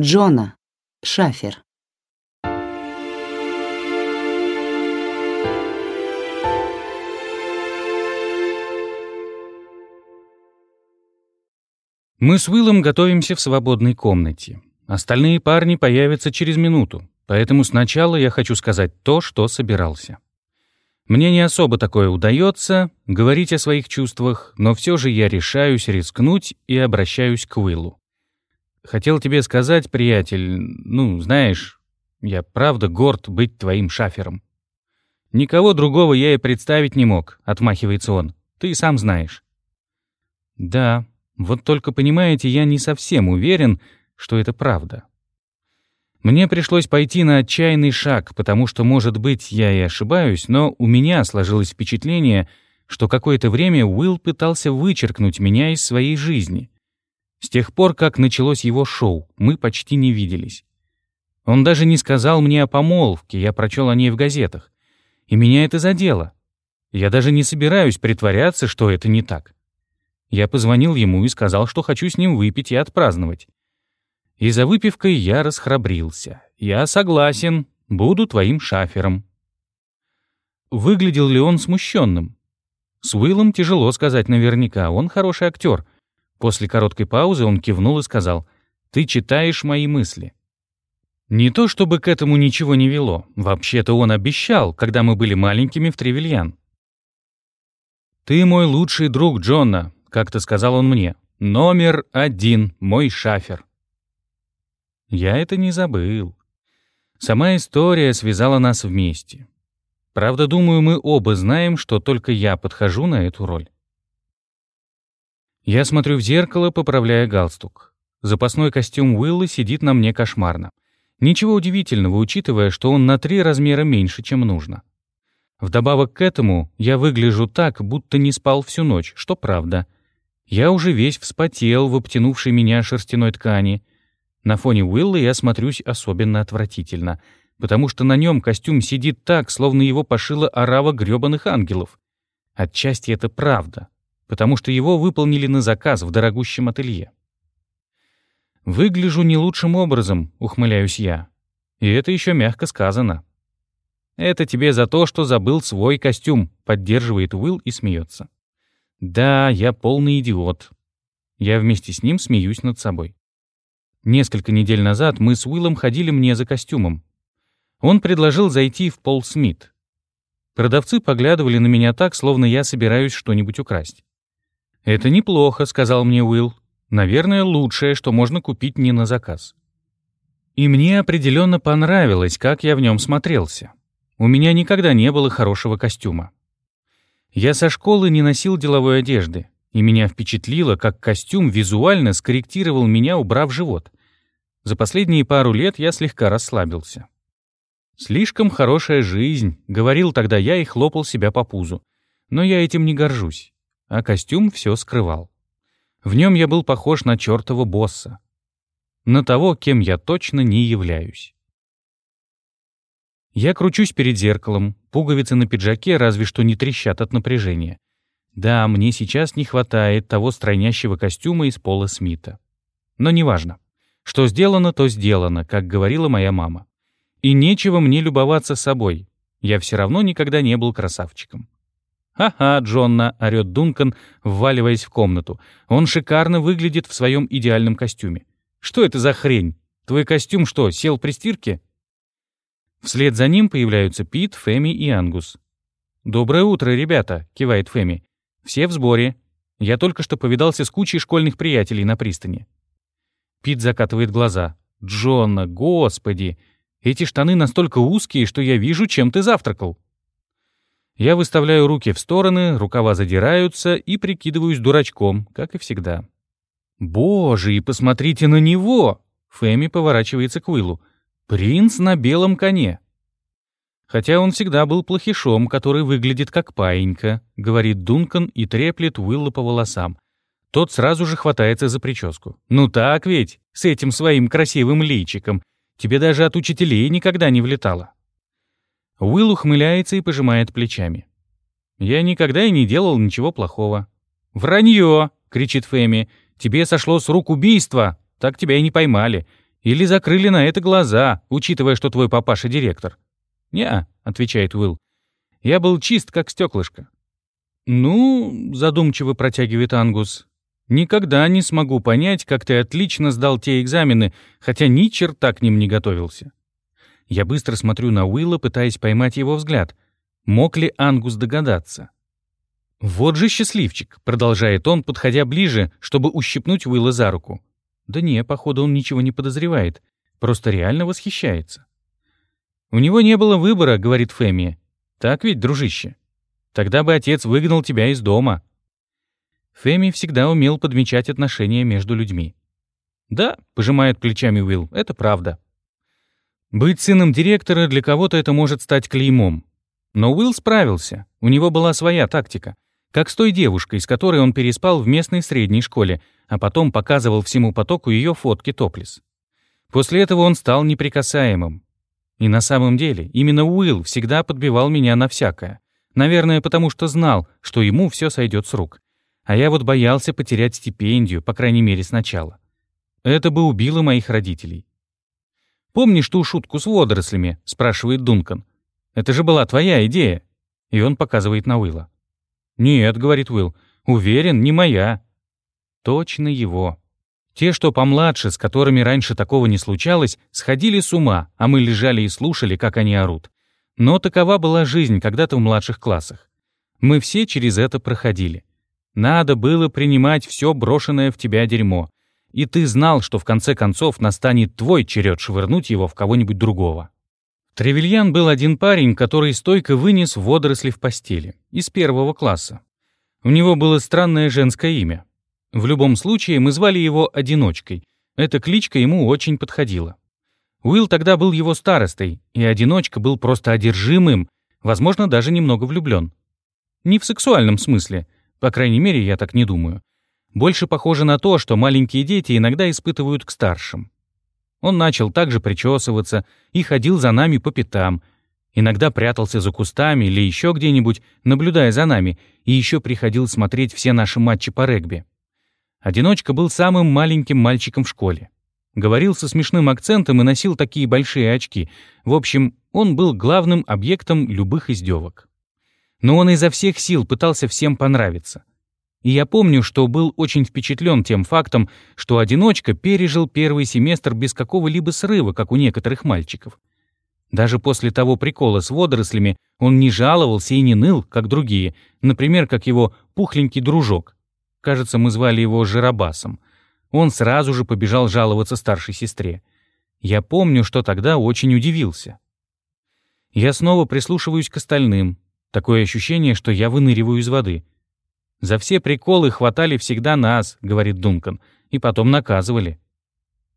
Джона. Шафер. Мы с Уиллом готовимся в свободной комнате. Остальные парни появятся через минуту, поэтому сначала я хочу сказать то, что собирался. Мне не особо такое удается, говорить о своих чувствах, но все же я решаюсь рискнуть и обращаюсь к Уиллу. Хотел тебе сказать, приятель, ну, знаешь, я правда горд быть твоим шафером. Никого другого я и представить не мог, отмахивается он. Ты сам знаешь. Да, вот только, понимаете, я не совсем уверен, что это правда. Мне пришлось пойти на отчаянный шаг, потому что, может быть, я и ошибаюсь, но у меня сложилось впечатление, что какое-то время Уилл пытался вычеркнуть меня из своей жизни. С тех пор, как началось его шоу, мы почти не виделись. Он даже не сказал мне о помолвке, я прочел о ней в газетах. И меня это задело. Я даже не собираюсь притворяться, что это не так. Я позвонил ему и сказал, что хочу с ним выпить и отпраздновать. И за выпивкой я расхрабрился. Я согласен, буду твоим шафером. Выглядел ли он смущенным? С Уиллом тяжело сказать наверняка, он хороший актер. После короткой паузы он кивнул и сказал, «Ты читаешь мои мысли». Не то чтобы к этому ничего не вело. Вообще-то он обещал, когда мы были маленькими в Тревельян. «Ты мой лучший друг, Джона», как-то сказал он мне. «Номер один, мой шафер». Я это не забыл. Сама история связала нас вместе. Правда, думаю, мы оба знаем, что только я подхожу на эту роль. Я смотрю в зеркало, поправляя галстук. Запасной костюм Уилла сидит на мне кошмарно. Ничего удивительного, учитывая, что он на три размера меньше, чем нужно. Вдобавок к этому я выгляжу так, будто не спал всю ночь, что правда — я уже весь вспотел в обтянувшей меня шерстяной ткани. На фоне Уилла я смотрюсь особенно отвратительно, потому что на нем костюм сидит так, словно его пошила орава грёбаных ангелов. Отчасти это правда, потому что его выполнили на заказ в дорогущем ателье. «Выгляжу не лучшим образом», — ухмыляюсь я. И это еще мягко сказано. «Это тебе за то, что забыл свой костюм», — поддерживает Уилл и смеется. Да, я полный идиот. Я вместе с ним смеюсь над собой. Несколько недель назад мы с Уиллом ходили мне за костюмом. Он предложил зайти в Пол Смит. Продавцы поглядывали на меня так, словно я собираюсь что-нибудь украсть. «Это неплохо», — сказал мне Уилл. «Наверное, лучшее, что можно купить не на заказ». И мне определенно понравилось, как я в нем смотрелся. У меня никогда не было хорошего костюма. Я со школы не носил деловой одежды, и меня впечатлило, как костюм визуально скорректировал меня, убрав живот. За последние пару лет я слегка расслабился. «Слишком хорошая жизнь», — говорил тогда я и хлопал себя по пузу. Но я этим не горжусь, а костюм все скрывал. В нем я был похож на чертова босса. На того, кем я точно не являюсь. Я кручусь перед зеркалом, пуговицы на пиджаке разве что не трещат от напряжения. Да, мне сейчас не хватает того стройнящего костюма из Пола Смита. Но неважно. Что сделано, то сделано, как говорила моя мама. И нечего мне любоваться собой. Я все равно никогда не был красавчиком. «Ха-ха, Джонна!» — орёт Дункан, вваливаясь в комнату. «Он шикарно выглядит в своем идеальном костюме. Что это за хрень? Твой костюм что, сел при стирке?» Вслед за ним появляются Пит, Фэми и Ангус. «Доброе утро, ребята!» — кивает Фэми. «Все в сборе. Я только что повидался с кучей школьных приятелей на пристани». Пит закатывает глаза. «Джонна, господи! Эти штаны настолько узкие, что я вижу, чем ты завтракал». Я выставляю руки в стороны, рукава задираются и прикидываюсь дурачком, как и всегда. «Боже, и посмотрите на него!» Фэми поворачивается к Уиллу. Принц на белом коне. Хотя он всегда был плохишом, который выглядит как паинька, говорит Дункан и треплет Уилла по волосам. Тот сразу же хватается за прическу. «Ну так ведь, с этим своим красивым личиком. Тебе даже от учителей никогда не влетало». Уилл ухмыляется и пожимает плечами. «Я никогда и не делал ничего плохого». «Вранье!» — кричит Фэми. «Тебе сошло с рук убийство, так тебя и не поймали. Или закрыли на это глаза, учитывая, что твой папаша директор?» «Не-а», отвечает Уилл. «Я был чист, как стеклышко». «Ну», — задумчиво протягивает Ангус, «никогда не смогу понять, как ты отлично сдал те экзамены, хотя ни черта к ним не готовился». Я быстро смотрю на Уилла, пытаясь поймать его взгляд. Мог ли Ангус догадаться? «Вот же счастливчик», — продолжает он, подходя ближе, чтобы ущипнуть Уилла за руку. Да не, походу, он ничего не подозревает. Просто реально восхищается. «У него не было выбора», — говорит Фэми. «Так ведь, дружище? Тогда бы отец выгнал тебя из дома». Фэми всегда умел подмечать отношения между людьми. «Да», — пожимает плечами Уилл, — «это правда». Быть сыном директора для кого-то это может стать клеймом. Но Уилл справился, у него была своя тактика. Как с той девушкой, с которой он переспал в местной средней школе, а потом показывал всему потоку ее фотки топлес. После этого он стал неприкасаемым. И на самом деле именно Уилл всегда подбивал меня на всякое. Наверное, потому что знал, что ему все сойдет с рук. А я вот боялся потерять стипендию, по крайней мере, сначала. Это бы убило моих родителей. «Помнишь ту шутку с водорослями?» — спрашивает Дункан. «Это же была твоя идея». И он показывает на Уилла. «Нет», — говорит Уилл, — «уверен, не моя». Точно его. Те, что помладше, с которыми раньше такого не случалось, сходили с ума, а мы лежали и слушали, как они орут. Но такова была жизнь когда-то в младших классах. Мы все через это проходили. Надо было принимать все брошенное в тебя дерьмо. И ты знал, что в конце концов настанет твой черед швырнуть его в кого-нибудь другого. Тревельян был один парень, который стойко вынес водоросли в постели. Из первого класса. У него было странное женское имя. В любом случае, мы звали его «Одиночкой». Эта кличка ему очень подходила. Уилл тогда был его старостой, и «Одиночка» был просто одержимым, возможно, даже немного влюблен. Не в сексуальном смысле, по крайней мере, я так не думаю. Больше похоже на то, что маленькие дети иногда испытывают к старшим. Он начал также причесываться и ходил за нами по пятам. Иногда прятался за кустами или еще где-нибудь, наблюдая за нами, и еще приходил смотреть все наши матчи по регби. Одиночка был самым маленьким мальчиком в школе. Говорил со смешным акцентом и носил такие большие очки. В общем, он был главным объектом любых издевок. Но он изо всех сил пытался всем понравиться. И я помню, что был очень впечатлен тем фактом, что одиночка пережил первый семестр без какого-либо срыва, как у некоторых мальчиков. Даже после того прикола с водорослями он не жаловался и не ныл, как другие, например, как его пухленький дружок. Кажется, мы звали его Жиробасом. Он сразу же побежал жаловаться старшей сестре. Я помню, что тогда очень удивился. Я снова прислушиваюсь к остальным. Такое ощущение, что я выныриваю из воды. «За все приколы хватали всегда нас», — говорит Дункан, «и потом наказывали».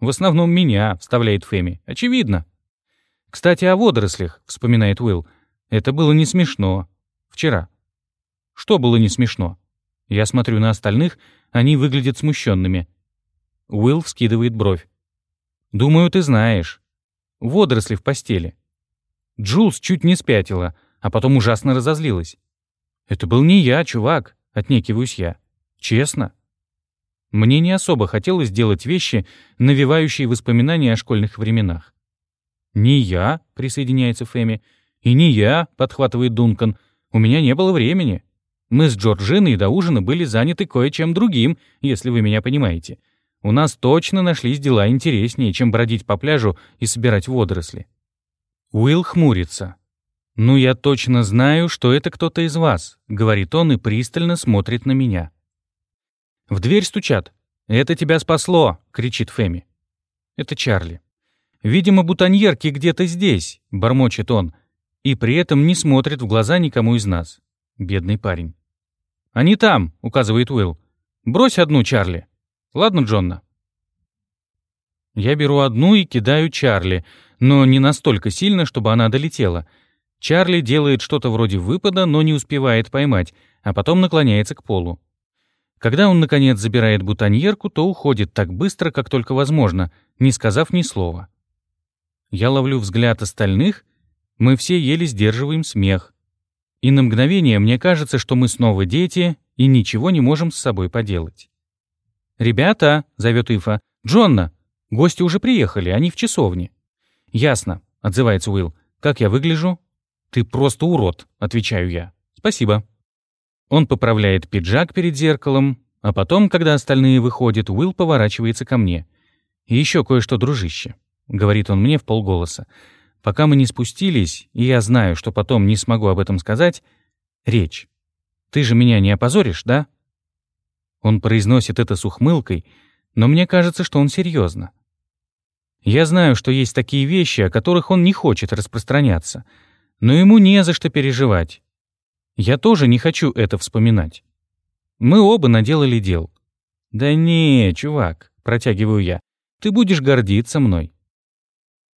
«В основном меня», — вставляет Фэми. «Очевидно». «Кстати, о водорослях», — вспоминает Уилл. «Это было не смешно. Вчера». «Что было не смешно?» Я смотрю на остальных, они выглядят смущенными. Уилл вскидывает бровь. «Думаю, ты знаешь. Водоросли в постели». Джулс чуть не спятила, а потом ужасно разозлилась. «Это был не я, чувак», — отнекиваюсь я. «Честно». Мне не особо хотелось делать вещи, навевающие воспоминания о школьных временах. «Не я», — присоединяется Фэми. «И не я», — подхватывает Дункан. «У меня не было времени». Мы с Джорджиной до ужина были заняты кое-чем другим, если вы меня понимаете. У нас точно нашлись дела интереснее, чем бродить по пляжу и собирать водоросли. Уилл хмурится. «Ну, я точно знаю, что это кто-то из вас», — говорит он и пристально смотрит на меня. В дверь стучат. «Это тебя спасло!» — кричит Фэми. Это Чарли. «Видимо, бутоньерки где-то здесь», — бормочет он, и при этом не смотрит в глаза никому из нас. Бедный парень. «Они там», — указывает Уилл. «Брось одну, Чарли». «Ладно, Джонна». Я беру одну и кидаю Чарли, но не настолько сильно, чтобы она долетела. Чарли делает что-то вроде выпада, но не успевает поймать, а потом наклоняется к полу. Когда он, наконец, забирает бутоньерку, то уходит так быстро, как только возможно, не сказав ни слова. Я ловлю взгляд остальных, мы все еле сдерживаем смех. И на мгновение мне кажется, что мы снова дети и ничего не можем с собой поделать. «Ребята!» — зовет Ифа. «Джонна! Гости уже приехали, они в часовне». «Ясно», — отзывается Уилл. «Как я выгляжу?» «Ты просто урод», — отвечаю я. «Спасибо». Он поправляет пиджак перед зеркалом, а потом, когда остальные выходят, Уилл поворачивается ко мне. «И еще кое-что, дружище», — говорит он мне в полголоса. «Пока мы не спустились, и я знаю, что потом не смогу об этом сказать, речь. Ты же меня не опозоришь, да?» Он произносит это с ухмылкой, но мне кажется, что он серьезно. Я знаю, что есть такие вещи, о которых он не хочет распространяться, но ему не за что переживать. Я тоже не хочу это вспоминать. Мы оба наделали дел. «Да не, чувак», — протягиваю я, — «ты будешь гордиться мной.